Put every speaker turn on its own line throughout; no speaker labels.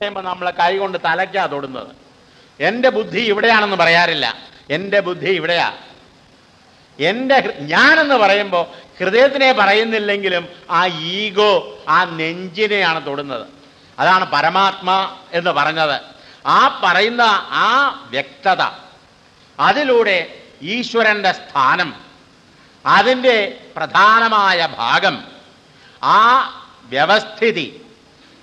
പറയുമ്പോൾ നമ്മളെ കൈ കൊണ്ട് തലയ്ക്കാ തൊടുന്നത്. എന്റെ ബുദ്ധി ഇവിടെയാണെന്ന് പറയാറില്ല. എന്റെ ബുദ്ധി ഇവിടെയാ. എന്റെ ഞാനെന്ന് പറയുമ്പോൾ ഹൃദയത്തിനെ പറയുന്നില്ലെങ്കിലും ആ ഈഗോ ആ നെഞ്ചിനെയാണ് തൊടുന്നത്. അതാണ് പരമാത്മാ എന്ന് പറഞ്ഞത്. ആ പറയുന്ന ആ വ്യക്തത അതിലൂടെ ഈശ്വരന്റെ സ്ഥാനം അതിന്റെ പ്രധാനമായ ഭാഗം ആ വ്യവസ്ഥിതി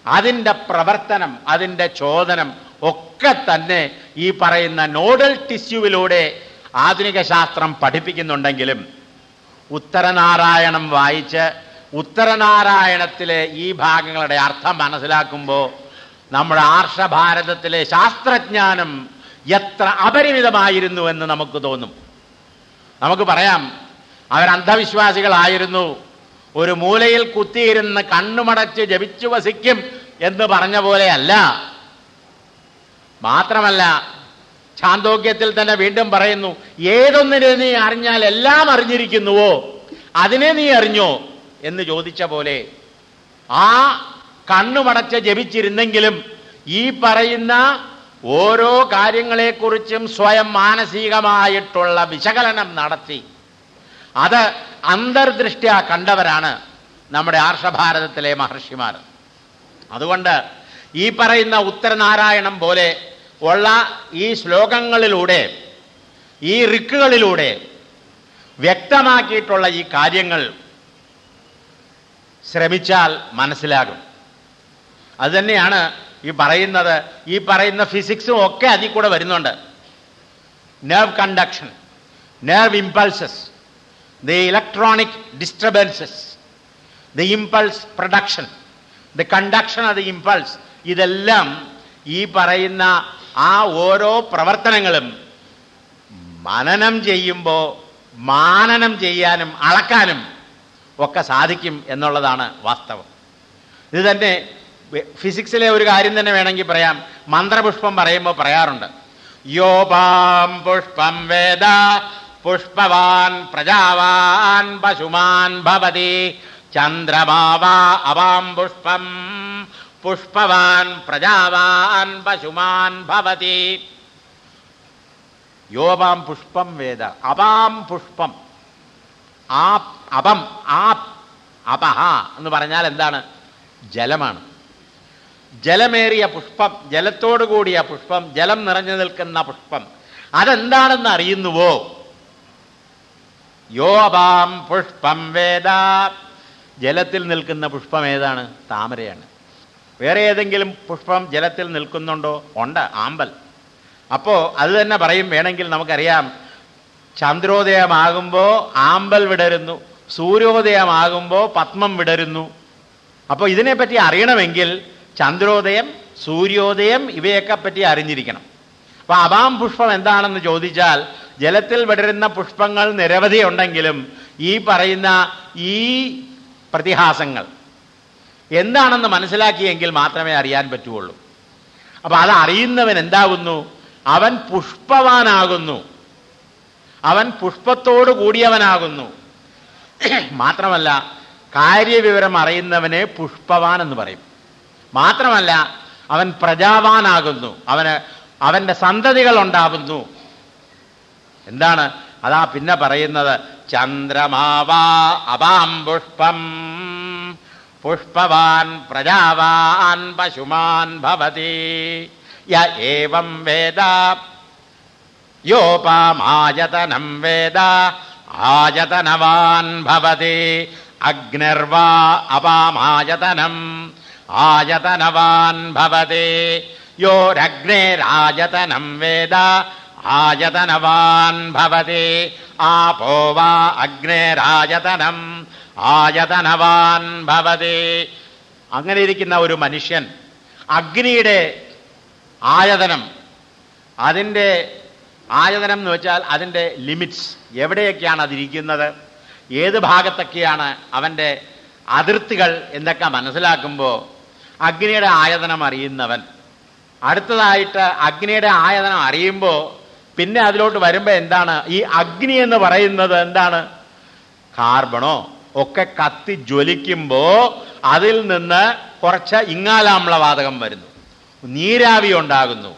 അതിന്റെ പ്രവർത്തനം അതിന്റെ ചോദനം ഒക്കെ തന്നെ ഈ പറയുന്ന നോഡൽ ടിസ്യുവിലൂടെ ആധുനിക ശാസ്ത്രം പഠിപ്പിക്കുന്നുണ്ടെങ്കിലും ഉത്തരനാരായണം വായിച്ച് ഉത്തരനാരായണത്തിലെ ഈ ഭാഗങ്ങളുടെ അർത്ഥം മനസ്സിലാക്കുമ്പോൾ നമ്മുടെ ആർഷഭാരതത്തിലെ ശാസ്ത്രജ്ഞാനം എത്ര അപരിമിതമായിരുന്നു എന്ന് നമുക്ക് തോന്നും. നമുക്ക് പറയാം അവർ അന്ധവിശ്വാസികളായിരുന്നു ഒരു മൂലയിൽ കുത്തിയിരുന്ന് കണ്ണുമടച്ച് ജപിച്ചു വസിക്കും എന്ന് പറഞ്ഞ പോലെയല്ല. മാത്രമല്ല ഛാന്തോക്യത്തിൽ തന്നെ വീണ്ടും പറയുന്നു ഏതൊന്നിനെ നീ അറിഞ്ഞാൽ എല്ലാം അറിഞ്ഞിരിക്കുന്നുവോ? അതിനെ നീ അറിഞ്ഞോ? എന്ന് ചോദിച്ച പോലെ ആ കണ്ണുമടച്ച് ജപിച്ചിരുന്നെങ്കിലും ഈ പറയുന്ന ഓരോ കാര്യങ്ങളെക്കുറിച്ചും സ്വയം മാനസികമായിട്ടുള്ള വിശകലനം നടത്തി. അത് അന്തർദൃഷ്ട്യ കണ്ടവരാണ് നമ്മുടെ ആർഷഭാരതത്തിലെ മഹർഷിമാർ. അതുകൊണ്ട് ഈ പറയുന്ന ഉത്തരനാരായണം പോലെ ഉള്ള ഈ ശ്ലോകങ്ങളിലൂടെ ഈ റിക്കുകളിലൂടെ വ്യക്തമാക്കിയിട്ടുള്ള ഈ കാര്യങ്ങൾ ശ്രമിച്ചാൽ മനസ്സിലാകും. അതുതന്നെയാണ് ഈ പറയുന്നത്. ഈ പറയുന്ന ഫിസിക്സും ഒക്കെ അതിൽ കൂടെ വരുന്നുണ്ട്. Nerve conduction nerve impulses the electronic disturbances the impulse production the conduction of the impulse ഇതെല്ലാം ഈ പറയുന്ന ആ ഓരോ പ്രവർത്തനങ്ങളും മനനം ചെയ്യുമ്പോൾ മാനനം ചെയ്യാനും അളക്കാനും ഒക്കെ സാധിക്കും എന്നുള്ളതാണ് വാസ്തവം. ഇത് തന്നെ ഫിസിക്സിലെ ഒരു കാര്യം തന്നെ വേണമെങ്കിൽ പറയാം. മന്ത്രപുഷ്പം പറയുമ്പോൾ പറയാറുണ്ട്. യോപാം പുഷ്പം വേദ പുഷ്പവാൻ പ്രജാവാൻ പശുമാൻ ഭവതി ചന്ദ്രമാവാ അവാം പുഷ്പം പുഷ്പവാൻ പ്രജാവാൻ പശുമാൻ ഭവതി യോവാം പുഷ്പം വേദ അപാം പുഷ്പം ആ അപം ആ അപഹ എന്ന് പറഞ്ഞാൽ എന്താണ്? ജലമാണ്. ജലമേറിയ പുഷ്പം ജലത്തോടു കൂടിയ പുഷ്പം ജലം നിറഞ്ഞു നിൽക്കുന്ന പുഷ്പം അതെന്താണെന്ന് അറിയുന്നുവോ? യോപാം പുഷ്പം വേദ. ജലത്തിൽ നിൽക്കുന്ന പുഷ്പം ഏതാണ്? താമരയാണ്. വേറെ ഏതെങ്കിലും പുഷ്പം ജലത്തിൽ നിൽക്കുന്നുണ്ടോ? ഉണ്ട് ആമ്പൽ. അപ്പോൾ അത് തന്നെ പറയും വേണമെങ്കിൽ നമുക്കറിയാം ചന്ദ്രോദയമാകുമ്പോൾ ആമ്പൽ വിടരുന്നു സൂര്യോദയമാകുമ്പോൾ പത്മം വിടരുന്നു. അപ്പോൾ ഇതിനെപ്പറ്റി അറിയണമെങ്കിൽ ചന്ദ്രോദയം സൂര്യോദയം ഇവയൊക്കെ പറ്റി അറിഞ്ഞിരിക്കണം. അപ്പോൾ അപാം പുഷ്പം എന്താണെന്ന് ചോദിച്ചാൽ ജലത്തിൽ വിടരുന്ന പുഷ്പങ്ങൾ നിരവധി ഉണ്ടെങ്കിലും ഈ പറയുന്ന ഈ പ്രതിഹാസങ്ങൾ എന്താണെന്ന് മനസ്സിലാക്കിയെങ്കിൽ മാത്രമേ അറിയാൻ പറ്റുള്ളൂ. അപ്പൊ അത് അറിയുന്നവൻ എന്താകുന്നു? അവൻ പുഷ്പവാനാകുന്നു. അവൻ പുഷ്പത്തോട് കൂടിയവനാകുന്നു. മാത്രമല്ല കാര്യവിവരം അറിയുന്നവനെ പുഷ്പവാൻ എന്ന് പറയും. മാത്രമല്ല അവൻ പ്രജാവാനാകുന്നു. അവന് അവന്റെ സന്തതികൾ ഉണ്ടാകുന്നു. എന്താണ് അതാ പിന്നെ പറയുന്നത് ചന്ദ്രമാവാ അപാം പുഷ്പം പുഷ്പവാൻ പ്രജാവാൻ പശുമാൻ ഭവതി യ ഏവം വേദ യോപാമായതനം വേദ ആയതനവാൻ ഭവതി അഗ്നിർവാ അപാമായതനം ആയതനവാൻ ഭവതി യോരഗ്നേരായതനം വേദ ആയതനവാൻ ഭവതി. വാ അഗ്നേരായതനം ആയതനവാൻ ഭവതി. അങ്ങനെ ഇരിക്കുന്ന ഒരു മനുഷ്യൻ അഗ്നിയുടെ ആയതനം. അതിന്റെ ആയതനം എന്ന് വെച്ചാൽ അതിന്റെ ലിമിറ്റ്സ്. എവിടെയൊക്കെയാണ് അതിരിക്കുന്നത്? ഏത് ഭാഗത്തൊക്കെയാണ് അവന്റെ അതിർത്തികൾ എന്നൊക്കെ മനസ്സിലാക്കുമ്പോൾ അഗ്നിയുടെ ആയതനം അറിയുന്നവൻ. അടുത്തതായിട്ട് അഗ്നിയുടെ ആയതനം അറിയുമ്പോൾ പിന്നെ അതിലോട്ട് വരുമ്പോൾ എന്താണ്? ഈ അഗ്നി എന്ന് പറയുന്നത് എന്താണ്? കാർബണോ? ഒക്കെ കത്തി ജ്വലിക്കുമ്പോ അതിൽ നിന്ന് കുറച്ച് ഇങ്ങാലാമ്ലവാതകം വരുന്നു. നീരാവി ഉണ്ടാകുന്നു.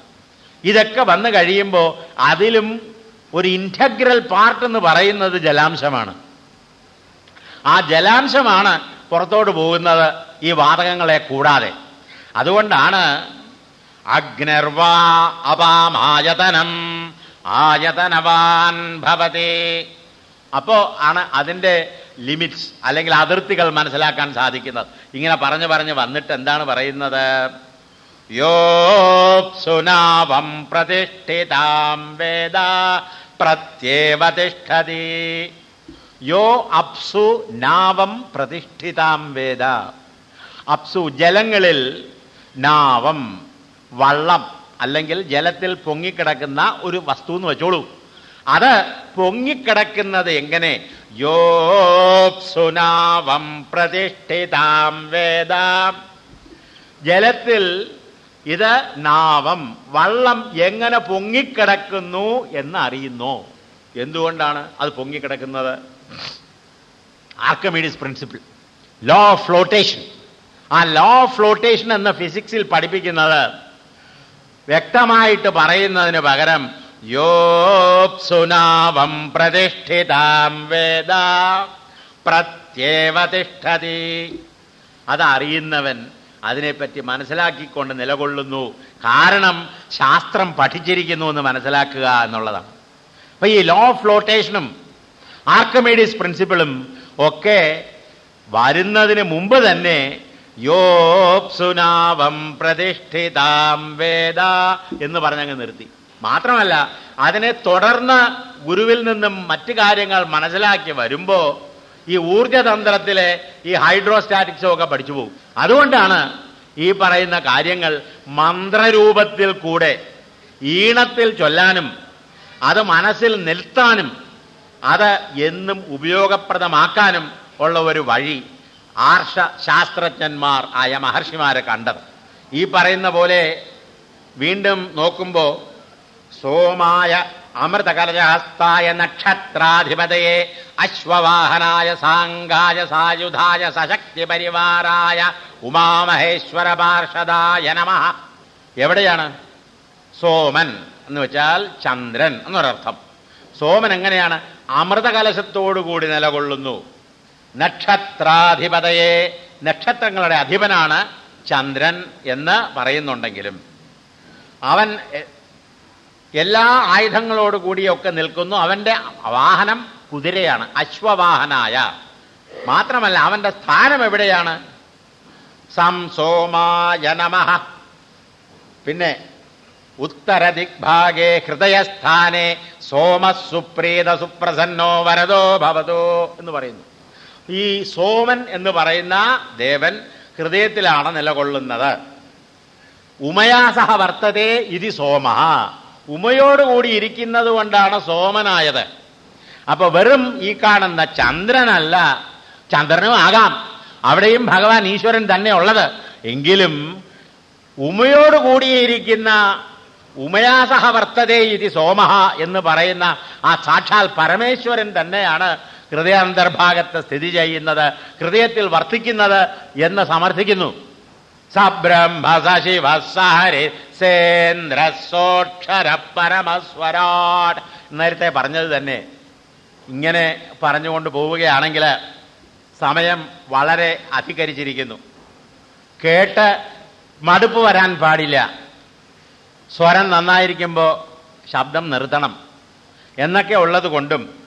ഇതൊക്കെ വന്നു കഴിയുമ്പോൾ അതിലും ഒരു ഇന്റഗ്രൽ പാർട്ട് എന്ന് പറയുന്നത് ജലാംശമാണ്. ആ ജലാംശമാണ് പുറത്തോട്ട് പോകുന്നത് ഈ വാതകങ്ങളെ കൂടാതെ. അതുകൊണ്ടാണ് അഗ്നിർവാ അപാമായതനം. ആയതനവാൻ ഭവതി. അപ്പോ ആണ് അതിന്റെ ലിമിറ്റ്സ് അല്ലെങ്കിൽ അതിർത്തികൾ മനസ്സിലാക്കാൻ സാധിക്കുന്നത്. ഇങ്ങനെ പറഞ്ഞു പറഞ്ഞ് വന്നിട്ട് എന്താണ് പറയുന്നത്? യോപ്സുനാവം പ്രതിഷ്ഠിതാം വേദ പ്രത്യേവതിഷ്ഠതി. യോ അപ്സു നാവം പ്രതിഷ്ഠിതാം വേദ. അപ്സു ജലങ്ങളിൽ നാവം വള്ളം അല്ലെങ്കിൽ ജലത്തിൽ പൊങ്ങിക്കിടക്കുന്ന ഒരു വസ്തു എന്ന് വെച്ചോളൂ. അത് പൊങ്ങിക്കിടക്കുന്നത് എങ്ങനെ? യോപ്സുനാവം പ്രതിഷ്ഠിതാം വേദാം. ജലത്തിൽ ഇത് നാവം വള്ളം എങ്ങനെ പൊങ്ങിക്കിടക്കുന്നു എന്ന് അറിയുന്നു എന്തുകൊണ്ടാണ് അത് പൊങ്ങിക്കിടക്കുന്നത്? Archimedes principle. Law of flotation ആ ലോ ഓഫ് ഫ്ലോട്ടേഷൻ എന്ന ഫിസിക്സിൽ പഠിപ്പിക്കുന്നത് വ്യക്തമായിട്ട് പറയുന്നതിന് പകരം യോപ്സുനാവം പ്രതിഷ്ഠിതാം വേദ പ്രത്യേവ തിഷ്ഠതി അതറിയുന്നവൻ അതിനെപ്പറ്റി മനസ്സിലാക്കിക്കൊണ്ട് നിലകൊള്ളുന്നു. കാരണം ശാസ്ത്രം പഠിച്ചിരിക്കുന്നു എന്ന് മനസ്സിലാക്കുക എന്നുള്ളതാണ്. അപ്പൊ ഈ ലോ ഓഫ് ഫ്ലോട്ടേഷനും ആർക്കമേഡിയസ് പ്രിൻസിപ്പിളും ഒക്കെ വരുന്നതിന് മുമ്പ് തന്നെ യോപ്സുനാവം പ്രതിഷ്ഠിതാം വേദ എന്ന് പറഞ്ഞങ്ങ് നിർത്തി. മാത്രമല്ല അതിനെ തുടർന്ന് ഗുരുവിൽ നിന്നും മറ്റു കാര്യങ്ങൾ മനസ്സിലാക്കി വരുമ്പോ ഈ ഊർജതന്ത്രത്തിലെ ഈ ഹൈഡ്രോസ്റ്റാറ്റിക്സും ഒക്കെ പഠിച്ചു പോകും. അതുകൊണ്ടാണ് ഈ പറയുന്ന കാര്യങ്ങൾ മന്ത്രരൂപത്തിൽ കൂടെ ഈണത്തിൽ ചൊല്ലാനും അത് മനസ്സിൽ നിർത്താനും അത് എന്നും ഉപയോഗപ്രദമാക്കാനും ഉള്ള ഒരു വഴി ആർഷ ശാസ്ത്രജ്ഞന്മാർ ആയ മഹർഷിമാരെ കണ്ടത്. ഈ പറയുന്ന പോലെ വീണ്ടും നോക്കുമ്പോൾ സോമായ അമൃതകലജഹസ്തായ നക്ഷത്രാധിപതയെ അശ്വവാഹനായ സാങ്കായ സായുധായ സശക്തി പരിവാരായ ഉമാമഹേശ്വര പാർഷദായ നമ. എവിടെയാണ്? സോമൻ എന്ന് വെച്ചാൽ ചന്ദ്രൻ എന്നൊരർത്ഥം. സോമൻ എങ്ങനെയാണ്? അമൃതകലശത്തോടുകൂടി നിലകൊള്ളുന്നു. നക്ഷത്രാധിപതയെ. നക്ഷത്രങ്ങളുടെ അധിപനാണ് ചന്ദ്രൻ എന്ന് പറയുന്നുണ്ടെങ്കിലും അവൻ എല്ലാ ആയുധങ്ങളോട് കൂടിയൊക്കെ നിൽക്കുന്നു. അവന്റെ വാഹനം കുതിരയാണ് അശ്വവാഹനായ. മാത്രമല്ല അവന്റെ സ്ഥാനം എവിടെയാണ്? സംസോമായ നമ. പിന്നെ ഉത്തരദിഗ്ഭാഗേ ഹൃദയസ്ഥാനേ സോമസുപ്രീത സുപ്രസന്നോ വരതോ ഭവതോ എന്ന് പറയുന്നു. ഈ സോമൻ എന്ന് പറയുന്ന ദേവൻ ഹൃദയത്തിലാണ് നിലകൊള്ളുന്നത്. ഉമയാസഹ വർത്തതേ ഇതി സോമ. ഉമയോടുകൂടി ഇരിക്കുന്നത് കൊണ്ടാണ് സോമനായത്. അപ്പൊ വെറും ഈ കാണുന്ന ചന്ദ്രനല്ല ചന്ദ്രനും ആകാം. അവിടെയും ഭഗവാൻ ഈശ്വരൻ തന്നെ ഉള്ളത്. എങ്കിലും ഉമയോട് കൂടിയിരിക്കുന്ന ഉമയാസഹ വർത്തതേ ഇതി സോമഹ എന്ന് പറയുന്ന ആ സാക്ഷാൽ പരമേശ്വരൻ തന്നെയാണ് ഹൃദയാന്തർഭാഗത്ത് സ്ഥിതി ചെയ്യുന്നത് ഹൃദയത്തിൽ വർത്തിക്കുന്നത് എന്ന് സമർത്ഥിക്കുന്നു. സബ്രഹ്മ സശിവ സഹരി സേന്ദ്ര സോക്ഷര പരമസ്വരാട്. നേരത്തെ പറഞ്ഞത് തന്നെ. ഇങ്ങനെ പറഞ്ഞുകൊണ്ട് പോവുകയാണെങ്കിൽ സമയം വളരെ അധികരിച്ചിരിക്കുന്നു. കേട്ട് മടുപ്പ് വരാൻ പാടില്ല. സ്വരം നന്നായിരിക്കുമ്പോൾ ശബ്ദം നിർത്തണം. എന്നൊക്കെ ഉള്ളത് കൊണ്ടും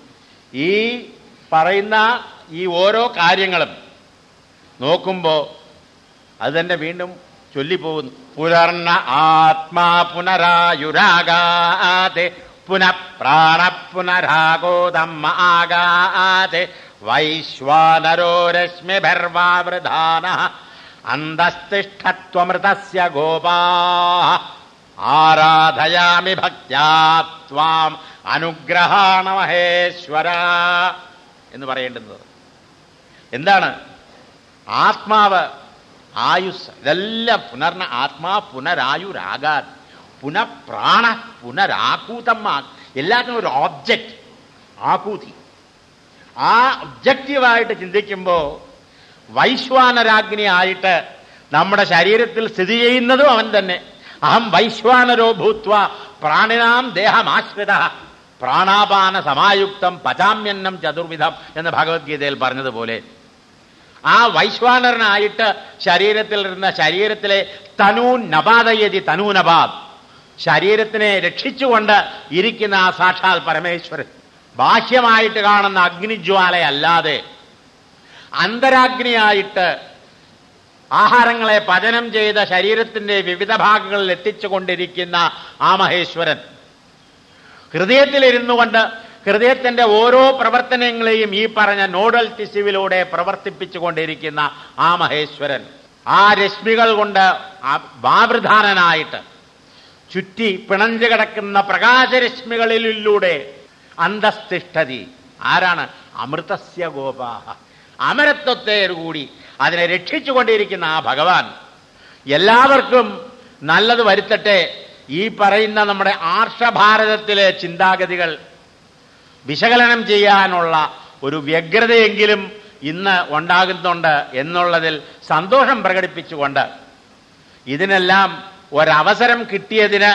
ഈ പറയുന്ന ഈ ഓരോ കാര്യങ്ങളും നോക്കുമ്പോൾ അത് തന്നെ വീണ്ടും ചൊല്ലിപ്പോകുന്നു. പുലർണ ആത്മാ പുനരായുരാഗാതെ പുനഃപ്രാണ പുനരാഗോദമ്മ ആഗാതെ വൈശ്വാനരോ രശ്മിഭർവാവൃധാന അന്തസ്തിഷ്ഠത്വമൃതസ്യ ഗോപാ ആരാധയാമി ഭക്യാ ത്വാം അനുഗ്രഹാണ മഹേശ്വര. എന്ന് പറയേണ്ടുന്നത്. എന്താണ്? ആത്മാവ് ആയുസ് ഇതെല്ലാം പുനർന ആത്മാ പുനരായുരാകാൻ പുനഃപ്രാണ പുനരാകൂതമ്മ എല്ലാത്തിനും ഒരു ഓബ്ജക്റ്റ് ആകൂതി ആ ഒബ്ജക്റ്റീവായിട്ട് ചിന്തിക്കുമ്പോൾ വൈശ്വാനരാജ്ഞിയായിട്ട് നമ്മുടെ ശരീരത്തിൽ സ്ഥിതി ചെയ്യുന്നതും അവൻ തന്നെ. അഹം വൈശ്വാനരോ ഭൂത്വ പ്രാണിനാം ദേഹമാശ്രിത. പ്രാണാപാന സമായുക്തം പചാമ്യന്നം ചതുർവിധം എന്ന് ഭഗവത്ഗീതയിൽ പറഞ്ഞതുപോലെ ആ വൈശ്വാനരനായിട്ട് ശരീരത്തിൽ ഇരുന്ന ശരീരത്തിലെ തനൂ നബാദയതി തനൂ നപാത് ശരീരത്തിനെ രക്ഷിച്ചുകൊണ്ട് ഇരിക്കുന്ന ആ സാക്ഷാൽ പരമേശ്വരൻ. ബാഹ്യമായിട്ട് കാണുന്ന അഗ്നിജ്വാലയല്ലാതെ അന്തരാഗ്നിയായിട്ട് ആഹാരങ്ങളെ പചനം ചെയ്ത ശരീരത്തിന്റെ വിവിധ ഭാഗങ്ങളിൽ എത്തിച്ചുകൊണ്ടിരിക്കുന്ന ആ മഹേശ്വരൻ. ഹൃദയത്തിലിരുന്നു കൊണ്ട് ഹൃദയത്തിന്റെ ഓരോ പ്രവർത്തനങ്ങളെയും ഈ പറഞ്ഞ നോഡൽ ടിസ്യുവിലൂടെ പ്രവർത്തിപ്പിച്ചുകൊണ്ടിരിക്കുന്ന ആ മഹേശ്വരൻ ആ രശ്മികൾ കൊണ്ട് വാവൃധാനനായിട്ട് ചുറ്റി പിണഞ്ഞു കിടക്കുന്ന പ്രകാശരശ്മികളിലൂടെ അന്തസ്തിഷ്ഠതി. ആരാണ്? അമൃതസ്യ ഗോപാഹ. അമരത്വത്തെ കൂടി അതിനെ രക്ഷിച്ചുകൊണ്ടിരിക്കുന്ന ആ ഭഗവാൻ. എല്ലാവർക്കും നല്ലത് വരുത്തട്ടെ. ഈ പറയുന്ന നമ്മുടെ ആർഷഭാരതത്തിലെ ചിന്താഗതികൾ വിശകലനം ചെയ്യാനുള്ള ഒരു വ്യഗ്രതയെങ്കിലും ഇന്ന് ഉണ്ടാകുന്നുണ്ട് എന്നുള്ളതിൽ സന്തോഷം പ്രകടിപ്പിച്ചുകൊണ്ട് ഇതിനെല്ലാം ഒരവസരം കിട്ടിയതിന്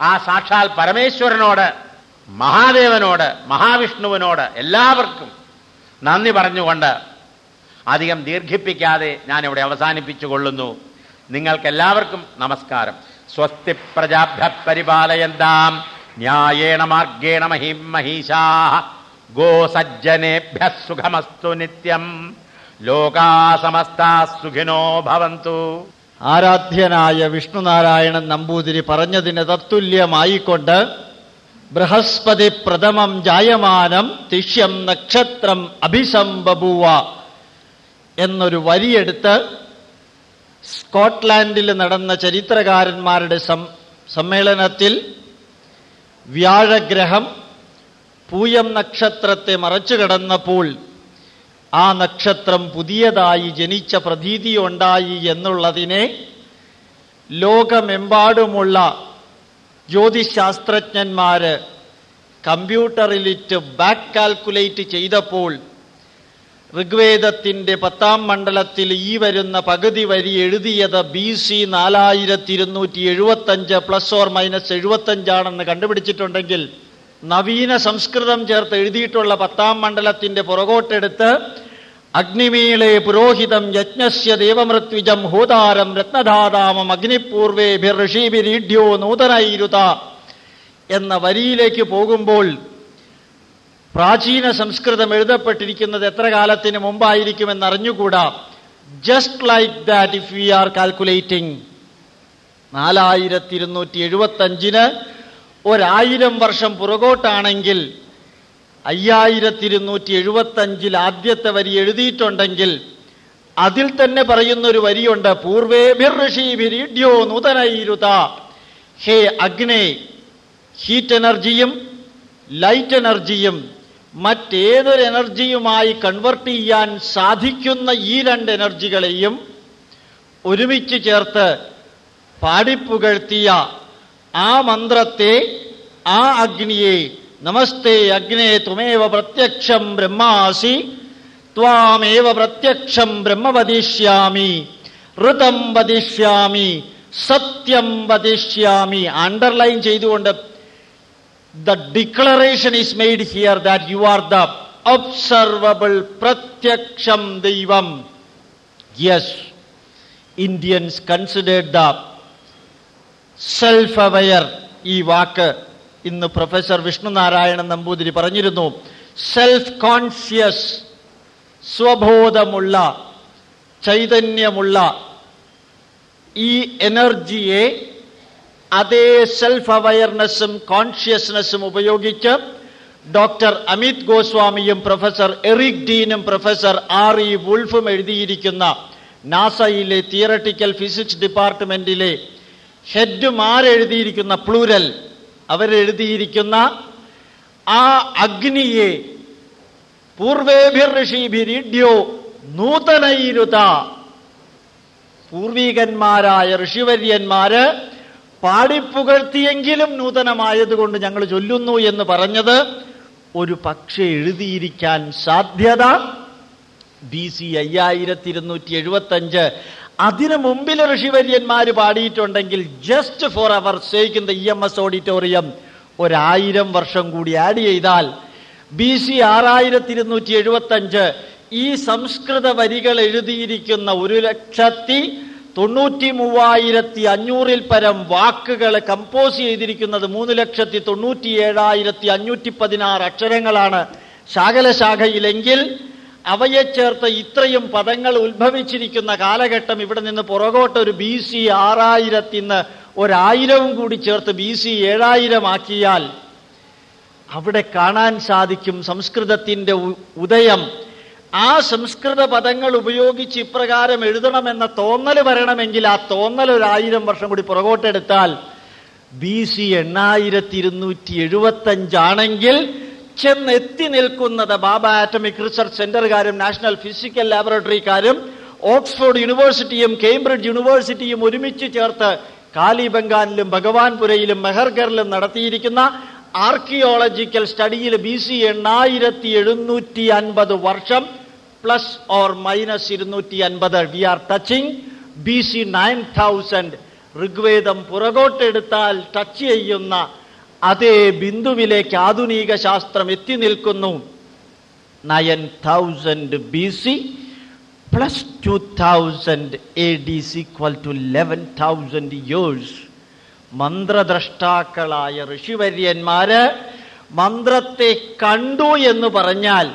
ആ സാക്ഷാൽ പരമേശ്വരനോട് മഹാദേവനോട് മഹാവിഷ്ണുവിനോട് എല്ലാവർക്കും നന്ദി പറഞ്ഞുകൊണ്ട് അധികം ദീർഘിപ്പിക്കാതെ ഞാനിവിടെ അവസാനിപ്പിച്ചു കൊള്ളുന്നു നിങ്ങൾക്കെല്ലാവർക്കും നമസ്കാരം. സ്വസ്തി പ്രജാഭ്യ പരിപാലയന്താം ന്യായേണ മാർഗേണ മഹിം മഹീഷാ ഗോസജ്ജനേഭ്യ സുഖമസ്തു നിത്യം. ലോകാ സുഖിനോ ഭവന്തു.
ആരാധ്യനായ വിഷ്ണുനാരായണൻ നമ്പൂതിരി പറഞ്ഞതിന് തത്തുല്യമായിക്കൊണ്ട് ബൃഹസ്പതി പ്രഥമം ജായമാനം തിഷ്യം നക്ഷത്രം അഭിസംബൂവ എന്നൊരു വരിയെടുത്ത് സ്കോട്ട്ലാൻഡിൽ നടന്ന ചരിത്രകാരന്മാരുടെ സമ്മേളനത്തിൽ വ്യാഴഗ്രഹം പൂയം നക്ഷത്രത്തെ മറച്ചു കിടന്നപ്പോൾ ആ നക്ഷത്രം പുതിയതായി ജനിച്ച പ്രതീതിയുണ്ടായി എന്നുള്ളതിനെ ലോകമെമ്പാടുമുള്ള ജ്യോതിശാസ്ത്രജ്ഞന്മാര് കമ്പ്യൂട്ടറിലിട്ട് ബാക്ക് കാൽക്കുലേറ്റ് ചെയ്തപ്പോൾ ഋഗ്വേദത്തിന്റെ പത്താം മണ്ഡലത്തിൽ ഈ വരുന്ന പകുതി വരി എഴുതിയത് ബി സി നാലായിരത്തി ഇരുന്നൂറ്റി എഴുപത്തഞ്ച് പ്ലസ് ഓർ മൈനസ് എഴുപത്തഞ്ചാണെന്ന് കണ്ടുപിടിച്ചിട്ടുണ്ടെങ്കിൽ നവീന സംസ്കൃതം ചേർത്ത് എഴുതിയിട്ടുള്ള പത്താം മണ്ഡലത്തിന്റെ പുറകോട്ടെടുത്ത് അഗ്നിമീളെ പുരോഹിതം യജ്ഞസ്യ ദേവമൃത്വിജം ഹോതാരം രത്നധാതാമം അഗ്നിപൂർവേ ഭിർഷീഭിരീഢ്യോ നൂതനൈരുത എന്ന വരിയിലേക്ക് പോകുമ്പോൾ പ്രാചീന സംസ്കൃതം എഴുതപ്പെട്ടിരിക്കുന്നത് എത്ര കാലത്തിന് മുമ്പായിരിക്കുമെന്ന് അറിഞ്ഞുകൂടാ just like that if we are calculating നാലായിരത്തി ഇരുന്നൂറ്റി എഴുപത്തി അഞ്ചിന് ഒരായിരം വർഷം പുറകോട്ടാണെങ്കിൽ അയ്യായിരത്തി ഇരുന്നൂറ്റി എഴുപത്തി അഞ്ചിൽ ആദ്യത്തെ വരി എഴുതിയിട്ടുണ്ടെങ്കിൽ അതിൽ തന്നെ പറയുന്ന ഒരു വരിയുണ്ട് പൂർവേ ഋഷീഭിരീഡ്യോ നൂതനൈരുത ഹേ അഗ്നേ ഹീറ്റ് എനർജിയും ലൈറ്റ് എനർജിയും മറ്റേതൊരു എനർജിയുമായി കൺവെർട്ട് ചെയ്യാൻ സാധിക്കുന്ന ഈ രണ്ട് എനർജികളെയും ഒരുമിച്ച് ചേർത്ത് പാടിപ്പുകഴ്ത്തിയ ആ മന്ത്രത്തെ ആ അഗ്നിയെ നമസ്തേ അഗ്നേ ത്വമേവ പ്രത്യക്ഷം ബ്രഹ്മാസി ത്വാമേവ പ്രത്യക്ഷം ബ്രഹ്മ വദിഷ്യാമി ഋതം വദിഷ്യാമി സത്യം വദിഷ്യാമി അണ്ടർലൈൻ ചെയ്തുകൊണ്ട് the declaration is made here that you are the observable pratyaksham Devam. yes indians considered the self aware ഈ വാക്ക് ഇന്ന് പ്രൊഫസർ വിഷ്ണുനാരായണൻ നമ്പൂതിരി പറഞ്ഞിരുന്നു സെൽഫ് കോൺഷ്യസ് സ്വബോധമുള്ള ചൈതന്യമുള്ള ഈ എനർജിയെ അതേ സെൽഫ് അവയർനെസ്സും കോൺഷ്യസ്നെസ്സും ഉപയോഗിച്ച് ഡോക്ടർ അമിത് ഗോസ്വാമിയും പ്രൊഫസർ എറിക് ഡീനും പ്രൊഫസർ ആർ ഇ വുൾഫും എഴുതിയിരിക്കുന്ന നാസയിലെ തിയറട്ടിക്കൽ ഫിസിക്സ് ഡിപ്പാർട്ട്മെന്റിലെ ഹെഡുമാരെഴുതിയിരിക്കുന്ന പ്ലൂരൽ അവരെഴുതിയിരിക്കുന്ന ആ അഗ്നിയെ പൂർവേഭിർ ഋഷിഭിരിഡ്യോ നൂതനയിരുത പൂർവീകന്മാരായ ഋഷിവര്യന്മാര് പാടിപ്പുകഴ്ത്തിയെങ്കിലും നൂതനമായതുകൊണ്ട് ഞങ്ങൾ ചൊല്ലുന്നു എന്ന് പറഞ്ഞത് ഒരു പക്ഷെ എഴുതിയിരിക്കാൻ സാധ്യത ബി സി അയ്യായിരത്തി ഇരുന്നൂറ്റി എഴുപത്തി അഞ്ച് അതിനു മുമ്പിൽ ഋഷിവര്യന്മാർ പാടിയിട്ടുണ്ടെങ്കിൽ just for our sake in the E M S auditorium ഒരായിരം വർഷം കൂടി ആഡ് ചെയ്താൽ ബി സി ആറായിരത്തി ഇരുന്നൂറ്റി എഴുപത്തി അഞ്ച് ഈ സംസ്കൃത വരികൾ എഴുതിയിരിക്കുന്ന ഒരു ലക്ഷത്തി തൊണ്ണൂറ്റി മൂവായിരത്തി അഞ്ഞൂറിൽ പരം വാക്കുകൾ കമ്പോസ് ചെയ്തിരിക്കുന്നത് മൂന്ന് ലക്ഷത്തി തൊണ്ണൂറ്റി ഏഴായിരത്തി അഞ്ഞൂറ്റി പതിനാറ് അക്ഷരങ്ങളാണ്. ശാഖലശാഖയിലെങ്കിൽ അവയെ ചേർത്ത് ഇത്രയും പദങ്ങൾ ഉത്ഭവിച്ചിരിക്കുന്ന കാലഘട്ടം ഇവിടെ നിന്ന് പുറകോട്ട് ഒരു ബി സി ആറായിരത്തിന്ന് ഒരായിരവും കൂടി ചേർത്ത് ബി സി ഏഴായിരം ആക്കിയാൽ അവിടെ കാണാൻ സാധിക്കും സംസ്കൃതത്തിന്റെ ഉദയം. ആ സംസ്കൃത പദങ്ങൾ ഉപയോഗിച്ച് ഇപ്രകാരം എഴുതണമെന്ന തോന്നൽ വരണമെങ്കിൽ ആ തോന്നൽ ഒരു ആയിരം വർഷം കൂടി പുറകോട്ടെടുത്താൽ ബി സി എണ്ണായിരത്തി ഇരുന്നൂറ്റി എഴുപത്തി അഞ്ചാണെങ്കിൽ ചെന്നെത്തി നിൽക്കുന്നത് ബാബ ആറ്റമിക് റിസർച്ച് സെന്ററുകാരും നാഷണൽ ഫിസിക്കൽ ലാബറട്ടറിക്കാരും ഓക്സ്ഫോർഡ് യൂണിവേഴ്സിറ്റിയും കേംബ്രിഡ്ജ് യൂണിവേഴ്സിറ്റിയും ഒരുമിച്ച് ചേർത്ത് കാലിബംഗാനിലും ഭഗവാൻപുരയിലും മെഹർഗറിലും നടത്തിയിരിക്കുന്ന ആർക്കിയോളജിക്കൽ സ്റ്റഡിയിൽ ബി സി എണ്ണായിരത്തി എഴുന്നൂറ്റി അൻപത് വർഷം പ്ലസ് ഓർ മൈനസ് ഇരുന്നൂറ്റി അൻപത് we are touching B C nine thousand ഋഗ്വേദം പുറകോട്ടെടുത്താൽ ടച്ച് ചെയ്യുന്ന അതേ ബിന്ദുവിലേക്ക് ആധുനിക ശാസ്ത്രം എത്തി നിൽക്കുന്നു. Nine thousand B C plus two thousand A D C equal to eleven thousand years മന്ത്രദ്രഷ്ടാക്കളായ ഋഷിവര്യന്മാര് മന്ത്രത്തെ കണ്ടു എന്ന് പറഞ്ഞാൽ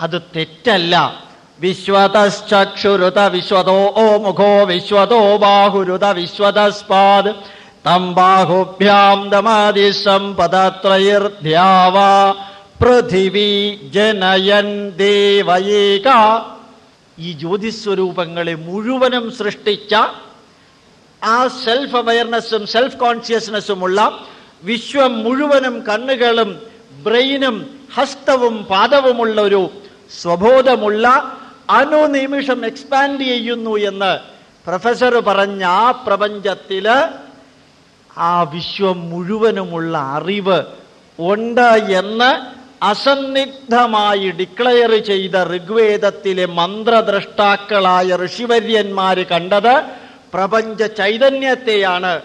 അത് തെറ്റല്ല. വിശ്വതശ്ചക്ഷുരുത വിശ്വതോ ഓ മുഖോ വിശ്വതോ ബാഹുരുത വിശ്വതസ്പാദ്. തം ബാഹുഭ്യാം ദമാതി സമ്പദത്രയർധ്യാവ പൃഥിവി ജനയൻ ദേവയേക. ഈ ജ്യോതിസ്വരൂപങ്ങളെ മുഴുവനും സൃഷ്ടിച്ച ആ സെൽഫ് അവയർനെസ്സും സെൽഫ് കോൺഷ്യസ്നെസ്സുമുള്ള വിശ്വം മുഴുവനും കണ്ണുകളും ബ്രെയിനും ഹസ്തവും പാദവുമുള്ള ഒരു സ്വബോധമുള്ള അനുനിമിഷം എക്സ്പാൻഡ് ചെയ്യുന്നു എന്ന് പ്രൊഫസർ പറഞ്ഞ ആ പ്രപഞ്ചത്തിൽ ആ വിശ്വം മുഴുവനുമുള്ള അറിവ് ഉണ്ട് എന്ന് അസന്നിഗ്ധമായി ഡിക്ലെയർ ചെയ്ത ഋഗ്വേദത്തിലെ മന്ത്രദ്രഷ്ടാക്കളായ ഋഷിവര്യന്മാര് കണ്ടത് പ്രപഞ്ച ചൈതന്യത്തെയാണ്.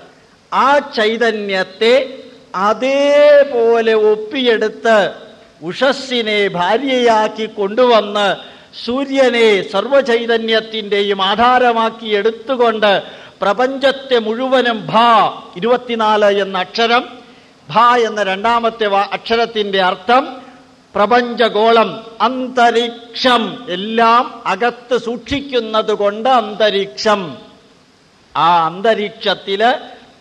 ആ ചൈതന്യത്തെ അതേപോലെ ഒപ്പിയെടുത്ത് ഉഷസ്സിനെ ഭാര്യയാക്കി കൊണ്ടുവന്ന് സൂര്യനെ സർവചൈതന്യത്തിന്റെയും ആധാരമാക്കി എടുത്തുകൊണ്ട് പ്രപഞ്ചത്തെ മുഴുവനും ഭ ഇരുപത്തിനാല് എന്ന അക്ഷരം ഭ എന്ന രണ്ടാമത്തെ അക്ഷരത്തിന്റെ അർത്ഥം പ്രപഞ്ചഗോളം അന്തരീക്ഷം എല്ലാം അകത്ത് സൂക്ഷിക്കുന്നത് കൊണ്ട് അന്തരീക്ഷം. ആ അന്തരീക്ഷത്തിൽ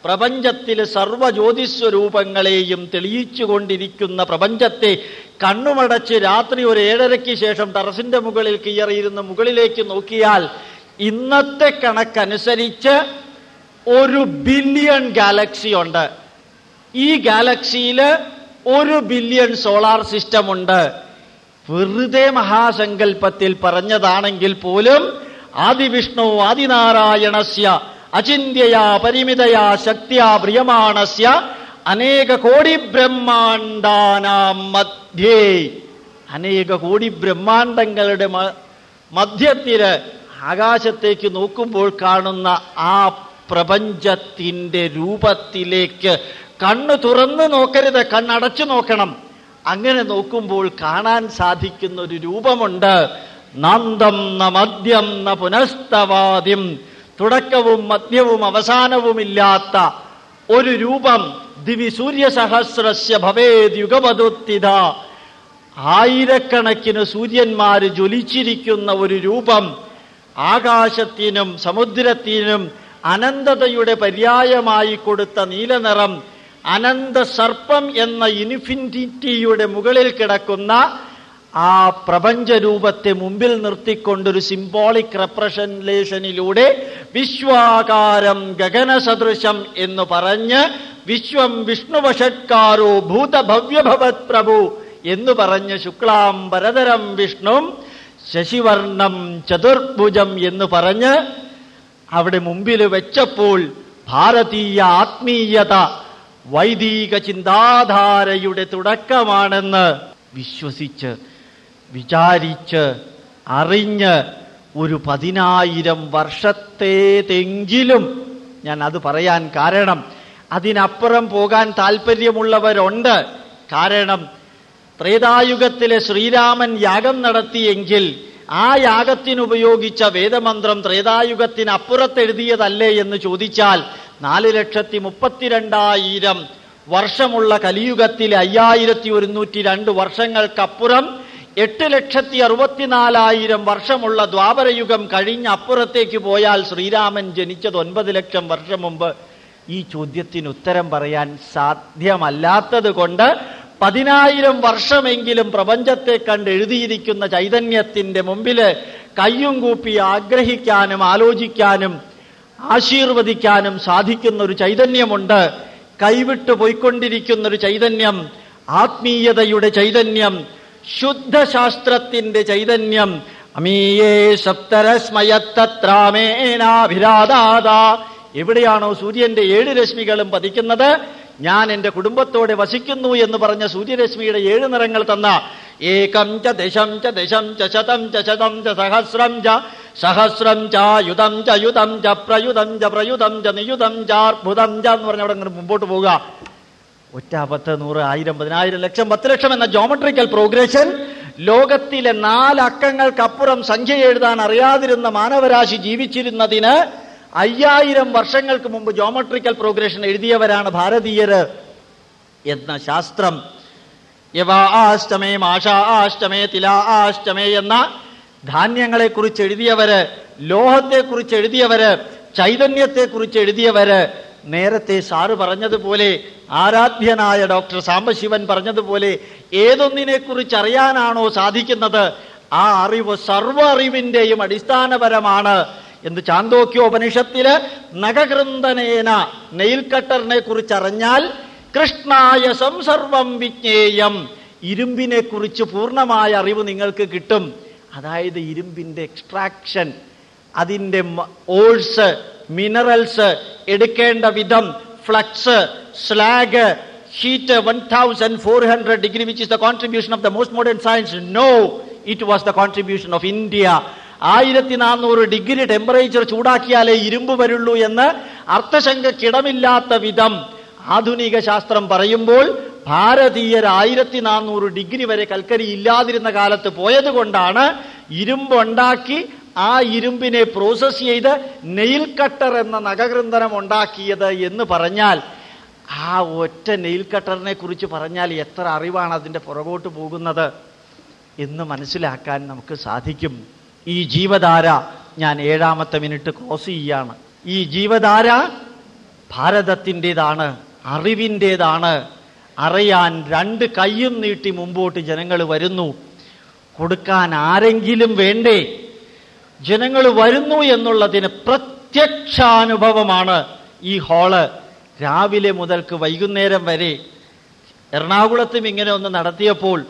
പ്രപഞ്ചത്തിൽ സർവ ജ്യോതിസ്വരൂപങ്ങളെയും തെളിയിച്ചുകൊണ്ടിരിക്കുന്ന പ്രപഞ്ചത്തെ കണ്ണുമടച്ച് രാത്രി ഒരു ഏഴരയ്ക്ക് ശേഷം ടെറസിന്റെ മുകളിൽ കീയറിയിരുന്ന് മുകളിലേക്ക് നോക്കിയാൽ ഇന്നത്തെ കണക്കനുസരിച്ച് ഒരു ബില്യൺ ഗാലക്സി ഉണ്ട്. ഈ ഗാലക്സിയിൽ ഒരു ബില്യൺ സോളാർ സിസ്റ്റം ഉണ്ട്. വെറുതെ മഹാസങ്കല്പത്തിൽ പറഞ്ഞതാണെങ്കിൽ പോലും ആദിവിഷ്ണു ആദിനാരായണസ്യ അചിന്യയാ പരിമിതയാ ശക്തിയാ പ്രിയമാണസ്യ അനേക കോടി ബ്രഹ്മാണ്ടാനാം മധ്യേ. അനേക കോടി ബ്രഹ്മാണ്ടങ്ങളുടെ മധ്യത്തിൽ ആകാശത്തേക്ക് നോക്കുമ്പോൾ കാണുന്ന ആ പ്രപഞ്ചത്തിന്റെ രൂപത്തിലേക്ക് കണ്ണു തുറന്ന് നോക്കരുത് കണ്ണടച്ചു നോക്കണം. അങ്ങനെ നോക്കുമ്പോൾ കാണാൻ സാധിക്കുന്ന ഒരു രൂപമുണ്ട്. നന്ദം ന മദ്യം ന പുനസ്തവാദ്യം തുടക്കവും മധ്യവും അവസാനവുമില്ലാത്ത ഒരു രൂപം ദിവി സൂര്യസഹസ്രസ്യ ഭവേദ് യുഗപതുത്തിത ആയിരക്കണക്കിന് സൂര്യന്മാർ ജ്വലിച്ചിരിക്കുന്ന ഒരു രൂപം ആകാശത്തിനും സമുദ്രത്തിനും അനന്തതയുടെ പര്യായമായി കൊടുത്ത നീലനിറം അനന്ത സർപ്പം എന്ന ഇൻഫിനിറ്റിയുടെ മുകളിൽ കിടക്കുന്ന ആ പ്രപഞ്ചരൂപത്തെ മുമ്പിൽ നിർത്തിക്കൊണ്ടൊരു സിംബോളിക് റെപ്രസെന്റേഷനിലൂടെ വിശ്വാകാരം ഗഗനസദൃശം എന്ന് പറഞ്ഞ് വിശ്വം വിഷ്ണുവഷത്കാരോ ഭൂതഭവ്യഭവത് പ്രഭു എന്ന് പറഞ്ഞ് ശുക്ലാം വിഷ്ണു വിഷ്ണും ശശിവർണം ചതുർഭുജം എന്ന് പറഞ്ഞ് അവിടെ മുമ്പിൽ വെച്ചപ്പോൾ ഭാരതീയ ആത്മീയത വൈദിക ചിന്താധാരയുടെ തുടക്കമാണെന്ന് വിശ്വസിച്ച് വിചാരിച്ച് അറിഞ്ഞ് ഒരു പതിനായിരം വർഷത്തേതെങ്കിലും ഞാൻ അത് പറയാൻ കാരണം അതിനപ്പുറം പോകാൻ താല്പര്യമുള്ളവരുണ്ട് കാരണം ത്രേതായുഗത്തിലെ ശ്രീരാമൻ യാഗം നടത്തിയെങ്കിൽ ആ യാഗത്തിനുപയോഗിച്ച വേദമന്ത്രം ത്രേതായുഗത്തിനപ്പുറത്തെഴുതിയതല്ലേ എന്ന് ചോദിച്ചാൽ നാല് ലക്ഷത്തി മുപ്പത്തിരണ്ടായിരം വർഷമുള്ള കലിയുഗത്തിലെ അയ്യായിരത്തി ഒരുന്നൂറ്റി രണ്ട് വർഷങ്ങൾക്കപ്പുറം എട്ട് ലക്ഷത്തി അറുപത്തിനാലായിരം വർഷമുള്ള ദ്വാപരയുഗം കഴിഞ്ഞ് അപ്പുറത്തേക്ക് പോയാൽ ശ്രീരാമൻ ജനിച്ചത് ഒൻപത് ലക്ഷം വർഷം മുമ്പ്. ഈ ചോദ്യത്തിന് ഉത്തരം പറയാൻ സാധ്യമല്ലാത്തത് കൊണ്ട് പതിനായിരം വർഷമെങ്കിലും പ്രപഞ്ചത്തെ കണ്ട് എഴുതിയിരിക്കുന്ന ചൈതന്യത്തിന്റെ മുമ്പിൽ കയ്യും കൂപ്പി ആഗ്രഹിക്കാനും ആലോചിക്കാനും ആശീർവദിക്കാനും സാധിക്കുന്ന ഒരു ചൈതന്യമുണ്ട്. കൈവിട്ടു പോയിക്കൊണ്ടിരിക്കുന്ന ഒരു ചൈതന്യം ആത്മീയതയുടെ ചൈതന്യം ശുദ്ധശാസ്ത്രത്തിന്റെ ചൈതന്യം. അമീയേ സപ്തരസ്മയത്തത്രാമേനാഭിരാധാത. എവിടെയാണോ സൂര്യന്റെ ഏഴ് രശ്മികളും പതിക്കുന്നത്? ഞാൻ എന്റെ കുടുംബത്തോടെ വസിക്കുന്നു എന്ന് പറഞ്ഞ സൂര്യരശ്മിയുടെ ഏഴ് നിറങ്ങൾ തന്ന. ഏകം ച ദശം ച ദശം ച ശതം ച ശതം ച സഹസ്രം ച സഹസ്രം ചായുധം ചയുധം ച പ്രയുധം ച പ്രയുധം ച നിയുധം ച നിയുതം ച അർബുദം ച എന്ന് പറഞ്ഞ അവിടെ മുമ്പോട്ട് പോവുക. ഒറ്റ പത്ത് നൂറ് ആയിരം പതിനായിരം ലക്ഷം പത്ത് ലക്ഷം എന്ന ജോമെട്രിക്കൽ പ്രോഗ്രഷൻ ലോകത്തിലെ നാലക്കങ്ങൾക്കപ്പുറം സംഖ്യ എഴുതാൻ അറിയാതിരുന്ന മാനവരാശി ജീവിച്ചിരുന്നതിന് അയ്യായിരം വർഷങ്ങൾക്ക് മുമ്പ് ജോമെട്രിക്കൽ പ്രോഗ്രഷൻ എഴുതിയവരാണ് ഭാരതീയര് എന്ന ശാസ്ത്രം. യവ ആഷ്ടമേ മാഷ ആഷ്ടമേ തില ആഷ്ടമേ എന്ന ധാന്യങ്ങളെക്കുറിച്ച് എഴുതിയവര് ലോഹത്തെക്കുറിച്ച് എഴുതിയവര് ചൈതന്യത്തെക്കുറിച്ച് എഴുതിയവര് നേരത്തെ സാറ് പറഞ്ഞതുപോലെ ആരാധ്യനായ ഡോക്ടർ സാംബശിവൻ പറഞ്ഞതുപോലെ ഏതൊന്നിനെ കുറിച്ച് അറിയാനാണോ സാധിക്കുന്നത്? ആ അറിവ് സർവ അറിവിന്റെയും അടിസ്ഥാനപരമാണ്. എന്ന് ചാന്തോക്യോപനിഷത്തിൽ നഖകൃന്ദനേന നെയിൽ കട്ടറിനെ കുറിച്ച് അറിഞ്ഞാൽ കൃഷ്ണായ സംസർവം വിജ്ഞേയം ഇരുമ്പിനെ കുറിച്ച് പൂർണമായ അറിവ് നിങ്ങൾക്ക് കിട്ടും. അതായത് ഇരുമ്പിന്റെ എക്സ്ട്രാക്ഷൻ. അതിന്റെ ഓൾസ് മിനറൽസ് എടുക്കേണ്ട വിധം flux slag heat one thousand four hundred degree which is the contribution of the most modern science no it was the contribution of India ആയിരത്തി നാനൂറ് ഡിഗ്രി ടെമ്പറേച്ചർ ചൂടാക്കിയാലേ ഇരുമ്പ് വരുള്ളൂ എന്ന് അർത്ഥശങ്കക്കിടമില്ലാത്ത വിധം ആധുനിക ശാസ്ത്രം പറയുമ്പോൾ ഭാരതീയർ ആയിരത്തി നാനൂറ് ഡിഗ്രി വരെ കൽക്കരി ഇല്ലാതിരുന്ന കാലത്ത് പോയതുകൊണ്ടാണ് ഇരുമ്പുണ്ടാക്കി ആ ഇരുമ്പിനെ പ്രോസസ് ചെയ്ത് നെയിൽ കട്ടർ എന്ന നഖകൃന്ദനം ഉണ്ടാക്കിയത് എന്ന് പറഞ്ഞാൽ ആ ഒറ്റ നെയിൽ കട്ടറിനെ കുറിച്ച് പറഞ്ഞാൽ എത്ര അറിവാണ് അതിന്റെ പുറകോട്ട് പോകുന്നത് എന്ന് മനസ്സിലാക്കാൻ നമുക്ക് സാധിക്കും. ഈ ജീവധാര ഞാൻ ഏഴാമത്തെ മിനിറ്റ് ക്രോസ് ചെയ്യാണ്. ഈ ജീവധാര ഭാരതത്തിന്റെതാണ് അറിവിന്റെതാണ്. അറിയാൻ രണ്ട് കൈയും നീട്ടി മുമ്പോട്ട് ജനങ്ങൾ വരുന്നു. കൊടുക്കാൻ ആരെങ്കിലും വേണ്ടേ? ജനങ്ങൾ വരുന്നു എന്നുള്ളതിന് പ്രത്യക്ഷാനുഭവമാണ് ഈ ഹാൾ. രാവിലെ മുതൽക്ക് വൈകുന്നേരം വരെ എറണാകുളത്തും ഇങ്ങനെ ഒന്ന് നടത്തിയപ്പോൾ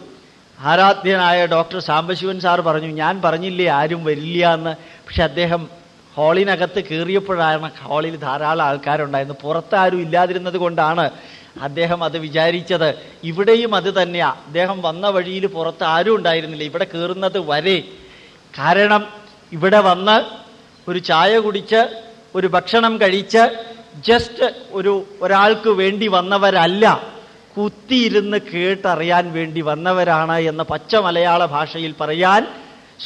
ആരാധ്യനായ ഡോക്ടർ സാംബശിവൻ സാർ പറഞ്ഞു ഞാൻ പറഞ്ഞില്ലേ ആരും വരില്ല എന്ന്? പക്ഷെ അദ്ദേഹം ഹാളിനകത്ത് കയറിയപ്പോഴാണ് ഹാളിൽ ധാരാളം ആൾക്കാരുണ്ടായിരുന്നു പുറത്താരും ഇല്ലാതിരുന്നത് കൊണ്ടാണ് അദ്ദേഹം അത് വിചാരിച്ചത്. ഇവിടെയും അത് തന്നെയാ. അദ്ദേഹം വന്ന വഴിയിൽ പുറത്ത് ആരും ഉണ്ടായിരുന്നില്ല. ഇവിടെ കയറുന്നത് വരെ. കാരണം ഇവിടെ വന്ന് ഒരു ചായ കുടിച്ച് ഒരു ഭക്ഷണം കഴിച്ച് ജസ്റ്റ് ഒരു ഒരാൾക്ക് വേണ്ടി വന്നവരല്ല കുത്തിയിരുന്ന് കേട്ടറിയാൻ വേണ്ടി വന്നവരാണ് എന്ന് പച്ച മലയാള ഭാഷയിൽ പറയാൻ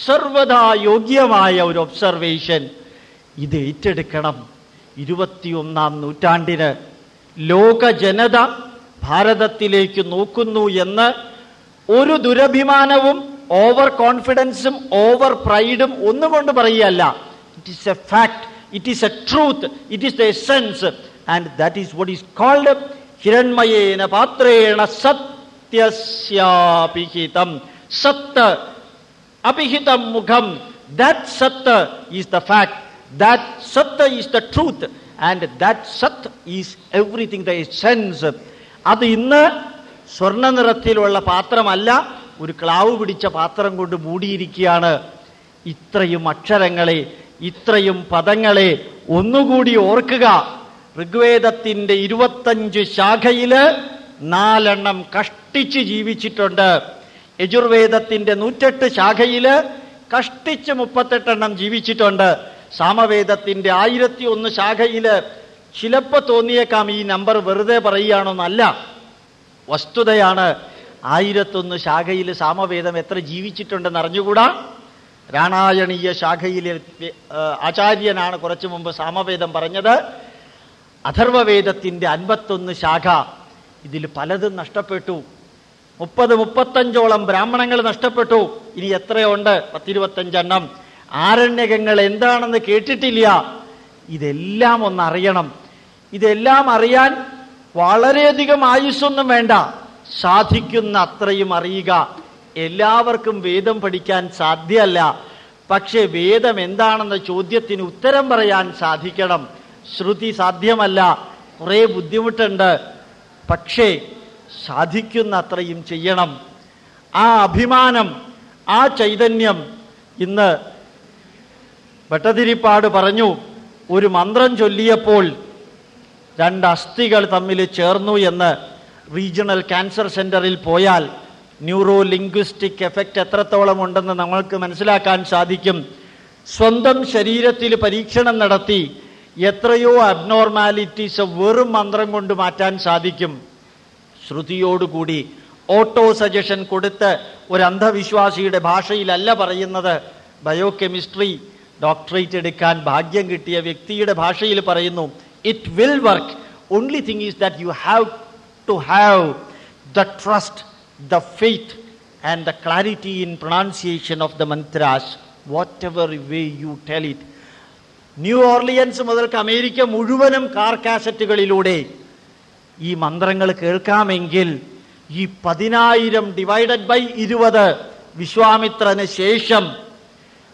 സർവതാ യോഗ്യമായ ഒരു ഒബ്സർവേഷൻ ഇത് ഏറ്റെടുക്കണം ഇരുപത്തിയൊന്നാം നൂറ്റാണ്ടിന്. ലോക ജനത ഭാരതത്തിലേക്ക് നോക്കുന്നു എന്ന് ഒരു ദുരഭിമാനവും ഓവർ കോൺഫിഡൻസും ഓവർ പ്രൈഡും ഒന്നും കൊണ്ട് പറയുകയല്ല. It is a fact it is a truth it is the essence and that is what is called ഹിരൺമയേന പാത്രേണ സത്യസ്യാപിഹിതം സത്ത് അപിഹിതം മുഖം ദാറ്റ് സത്ത് ഈസ് ദ ഫാക്ട് ദാറ്റ് സത്ത് is the truth and that സത്ത് ഈസ് എവറിഥിങ് ദ എസെൻസ് അത് ഇന്ന് സ്വർണ നിറത്തിലുള്ള പാത്രമല്ല ഒരു ക്ലാവ് പിടിച്ച പാത്രം കൊണ്ട് മൂടിയിരിക്കുകയാണ്. ഇത്രയും അക്ഷരങ്ങളെ ഇത്രയും പദങ്ങളെ ഒന്നുകൂടി ഓർക്കുക. ഋഗ്വേദത്തിന്റെ ഇരുപത്തഞ്ച് ശാഖയിൽ നാലെണ്ണം കഷ്ടിച്ച് ജീവിച്ചിട്ടുണ്ട്. യജുർവേദത്തിന്റെ നൂറ്റെട്ട് ശാഖയിൽ കഷ്ടിച്ച് മുപ്പത്തെട്ടെണ്ണം ജീവിച്ചിട്ടുണ്ട്. സാമവേദത്തിന്റെ ആയിരത്തി ഒന്ന് ശാഖയിൽ ചിലപ്പോ തോന്നിയേക്കാം ഈ നമ്പർ വെറുതെ പറയുകയാണോന്നല്ല. വസ്തുതയാണ് ആയിരത്തൊന്ന് ശാഖയിൽ സാമവേദം എത്ര ജീവിച്ചിട്ടുണ്ടെന്ന് അറിഞ്ഞുകൂടാ? രാണായണീയ ശാഖയിലെ ആചാര്യനാണ് കുറച്ചു മുമ്പ് സാമവേദം പറഞ്ഞത്. അഥർവവേദത്തിന്റെ അൻപത്തൊന്ന് ശാഖ ഇതിൽ പലതും നഷ്ടപ്പെട്ടു. മുപ്പത് മുപ്പത്തഞ്ചോളം ബ്രാഹ്മണങ്ങൾ നഷ്ടപ്പെട്ടു. ഇനി എത്രയുണ്ട്? പത്തിരുപത്തഞ്ചെണ്ണം. ആരണ്യകങ്ങൾ എന്താണെന്ന് കേട്ടിട്ടില്ല. ഇതെല്ലാം ഒന്നറിയണം ഇതെല്ലാം അറിയാൻ വളരെയധികം ആയുസ്സൊന്നും വേണ്ട. സാധിക്കുന്ന അത്രയും അറിയുക. എല്ലാവർക്കും വേദം പഠിക്കാൻ സാധ്യമല്ല പക്ഷേ വേദം എന്താണെന്ന ചോദ്യത്തിന് ഉത്തരം പറയാൻ സാധിക്കണം. ശ്രുതി സാധ്യമല്ല. കുറെ ബുദ്ധിമുട്ടുണ്ട്. പക്ഷേ സാധിക്കുന്ന അത്രയും ചെയ്യണം. ആ അഭിമാനം ആ ചൈതന്യം ഇന്ന് ഭട്ടതിരിപ്പാട് പറഞ്ഞു. ഒരു മന്ത്രം ചൊല്ലിയപ്പോൾ രണ്ട് അസ്ഥികൾ തമ്മിൽ ചേർന്നു എന്ന് റീജിയണൽ ക്യാൻസർ സെന്ററിൽ പോയാൽ ന്യൂറോ ലിംഗ്വിസ്റ്റിക് എഫക്റ്റ് എത്രത്തോളം ഉണ്ടെന്ന് നമ്മൾക്ക് മനസ്സിലാക്കാൻ സാധിക്കും. സ്വന്തം ശരീരത്തിൽ പരീക്ഷണം നടത്തി എത്രയോ അബ്നോർമാലിറ്റീസ് വെറും മന്ത്രം കൊണ്ട് മാറ്റാൻ സാധിക്കും. ശ്രുതിയോടുകൂടി ഓട്ടോ സജഷൻ കൊടുത്ത് ഒരു അന്ധവിശ്വാസിയുടെ ഭാഷയിലല്ല പറയുന്നത്. ബയോ കെമിസ്ട്രി ഡോക്ടറേറ്റ് എടുക്കാൻ ഭാഗ്യം കിട്ടിയ വ്യക്തിയുടെ ഭാഷയിൽ പറയുന്നു it will work only thing is that you have have the trust the faith and the clarity in pronunciation of the mantras whatever way you tell it New Orleans മുതൽക്ക് America മുഴുവനും car കാസറ്റുകളിലൂടെ ഈ മന്ത്രങ്ങൾ കേൾക്കാമെങ്കിൽ ഈ പതിനായിരം divided by ഇരുപത് വിശ്വാമിത്രന് ശേഷം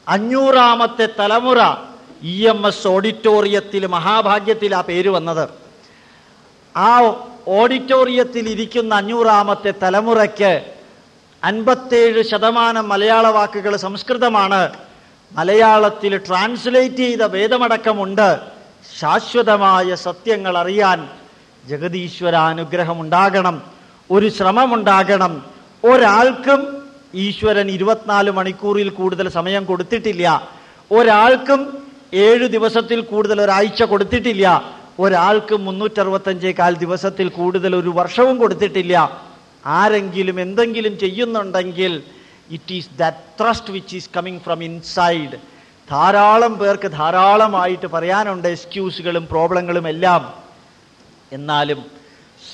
അഞ്ഞൂറാമത്തെ തലമുറ ഇ എം എസ് ഓഡിറ്റോറിയത്തിൽ മഹാഭാഗ്യത്തിൽ ആ പേര് വന്നത്. ആ ഓഡിറ്റോറിയത്തിൽ ഇരിക്കുന്ന അഞ്ഞൂറാമത്തെ തലമുറയ്ക്ക് അൻപത്തേഴ് ശതമാനം മലയാള വാക്കുകൾ സംസ്കൃതമാണ്. മലയാളത്തിൽ ട്രാൻസ്ലേറ്റ് ചെയ്ത വേദമടക്കമുണ്ട്. ശാശ്വതമായ സത്യങ്ങൾ അറിയാൻ ജഗതീശ്വര അനുഗ്രഹം ഉണ്ടാകണം ഒരു ശ്രമമുണ്ടാകണം. ഒരാൾക്കും ഈശ്വരൻ ഇരുപത്തിനാല് മണിക്കൂറിൽ കൂടുതൽ സമയം കൊടുത്തിട്ടില്ല. ഒരാൾക്കും ഏഴു ദിവസത്തിൽ കൂടുതൽ ഒരാഴ്ച കൊടുത്തിട്ടില്ല. ഒരാൾക്കും മുന്നൂറ്ററുപത്തഞ്ചേകാൽ ദിവസത്തിൽ കൂടുതൽ ഒരു വർഷവും കൊടുത്തിട്ടില്ല. ആരെങ്കിലും എന്തെങ്കിലും ചെയ്യുന്നുണ്ടെങ്കിൽ it is that trust which is coming from inside ധാരാളം പേർക്ക് ധാരാളമായിട്ട് പറയാനുണ്ട് എക്സ്ക്യൂസുകളും പ്രോബ്ലങ്ങളും എല്ലാം. എന്നാലും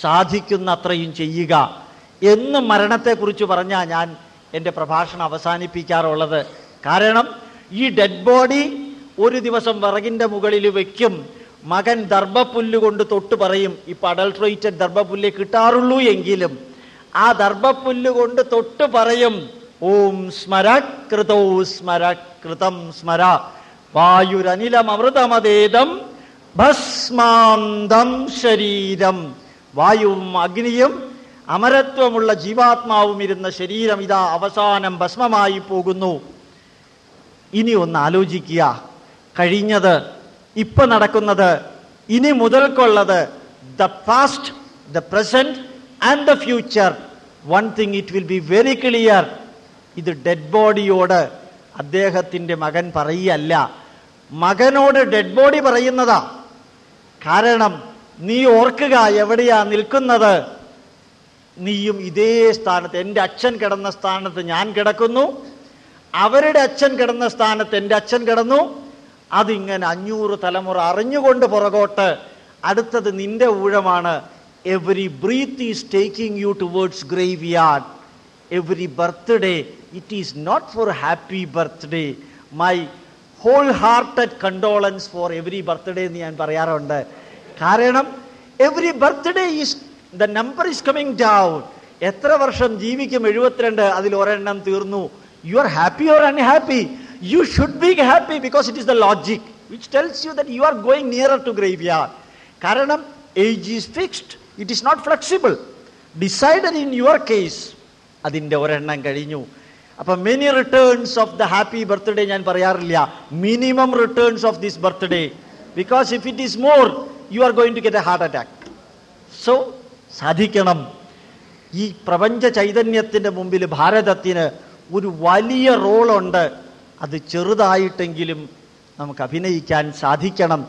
സാധിക്കുന്ന അത്രയും ചെയ്യുക. എന്ന് മരണത്തെക്കുറിച്ച് പറഞ്ഞാൽ ഞാൻ എന്റെ പ്രഭാഷണം അവസാനിപ്പിക്കാറുള്ളത്. കാരണം ഈ ഡെഡ് ബോഡി ഒരു ദിവസം വിറകിന്റെ മുകളിൽ വെക്കും. മകൻ ദർഭപ്പുല്ല് കൊണ്ട് തൊട്ട് പറയും ഇപ്പൊ അഡൾട്രേറ്റഡ് ദർഭപ്പുല്ലേ കിട്ടാറുള്ളൂ എങ്കിലും ആ ദർഭപ്പുല്ല് കൊണ്ട് തൊട്ട് പറയും ഓം സ്മര സ്മരകൃതം സ്മര. കൃതം സ്മര വായുരനിലമൃതമതേദം ഭസ്മാന്തം ശരീരം. വായുവും അഗ്നിയും അമരത്വമുള്ള ജീവാത്മാവും ഇരുന്ന ശരീരം ഇതാ അവസാനം ഭസ്മമായി പോകുന്നു. ഇനി ഒന്ന് ആലോചിക്കുക. കഴിഞ്ഞത് ഇപ്പൊ നടക്കുന്നത് ഇനി മുതൽക്കുള്ളത് the past the present and the future one thing it will be very clear ഇത് ഡെഡ് ബോഡിയോട് അദ്ദേഹത്തിന്റെ മകൻ പറയല്ല മകനോട് ഡെഡ് ബോഡി പറയുന്നതാ. കാരണം നീ ഓർക്കുക എവിടെയാ നിൽക്കുന്നത്? നീയും ഇതേ സ്ഥാനത്ത് എന്റെ അച്ഛൻ കിടന്ന സ്ഥാനത്ത് ഞാൻ കിടക്കുന്നു. അവരുടെ അച്ഛൻ കിടന്ന സ്ഥാനത്ത് എന്റെ അച്ഛൻ കിടന്നു. അതിങ്ങനെ അഞ്ഞൂറ് തലമുറ അറിഞ്ഞുകൊണ്ട് പുറകോട്ട് അടുത്തത് നിന്റെ ഊഴമാണ്. Every breath is taking you towards graveyard every birthday it is not for happy birthday my whole hearted condolence for every birthday എന്ന് ഞാൻ പറയാറുണ്ട്. കാരണം every birthday is the number is coming down എത്ര വർഷം ജീവിക്കും എഴുപത്തിരണ്ട് അതിൽ ഒരെണ്ണം തീർന്നു. You are happy or unhappy you should be happy because it is the logic which tells you that you are going nearer to grave yard കാരണം age is fixed it is not flexible decided in your case അതിന്റെ ഒരെണ്ണം കഴിഞ്ഞു. അപ്പൊ many returns of the happy birthday ഞാൻ പറയാറില്ല. Minimum returns of this birthday because if it is more you are going to get a heart attack so സാധിക്കണം. ഈ പ്രപഞ്ച ചൈതന്യത്തിന്റെ മുമ്പിൽ ഭാരതത്തിന് ഒരു വലിയ റോളുണ്ട് അത് ചെറുതായിട്ടെങ്കിലും നമുക്ക് അഭിനയിക്കാൻ സാധിക്കണം